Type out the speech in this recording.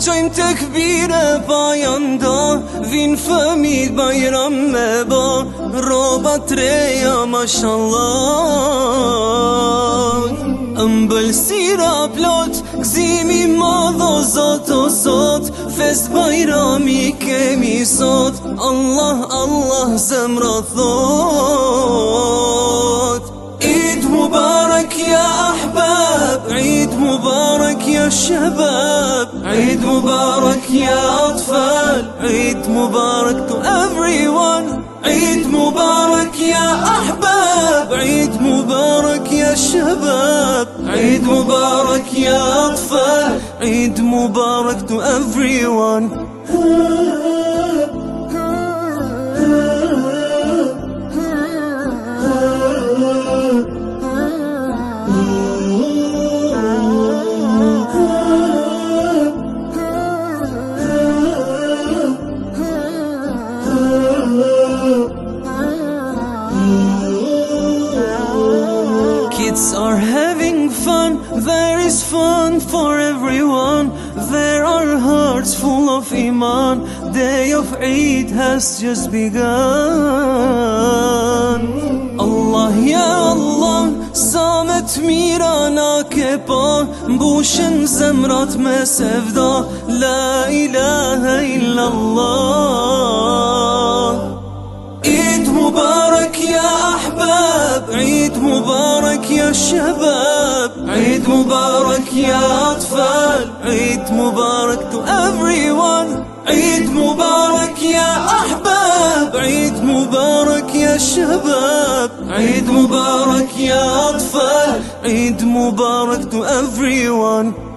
Qojmë të këbire pa janda Vinë fëmit bajram me ba Roba treja mashallah سیره بلوت گزیمی ما دو زوت و زوت فس بایرامی کمی سوت الله الله زمرا ثوت عید مبارک یا احباب عید مبارک یا شباب. عید مبارک یا اطفال عید مبارک تو everyone. الشباب. عيد مبارك يا أطفال. عيد مبارك to everyone. Having fun, there is fun for everyone. There are hearts full of Iman, day of Eid has just begun. Allah ya Allah, samet mirana kepa, bushen zemrat me sevda, la ilaha illallah. Eid Mubarak ya ahbab Eid Mubarak الشباب. عيد مبارك يا أطفال. عيد مبارك to everyone. عيد مبارك يا أحباب. عيد مبارك يا شباب. عيد مبارك يا أطفال. عيد مبارك to everyone.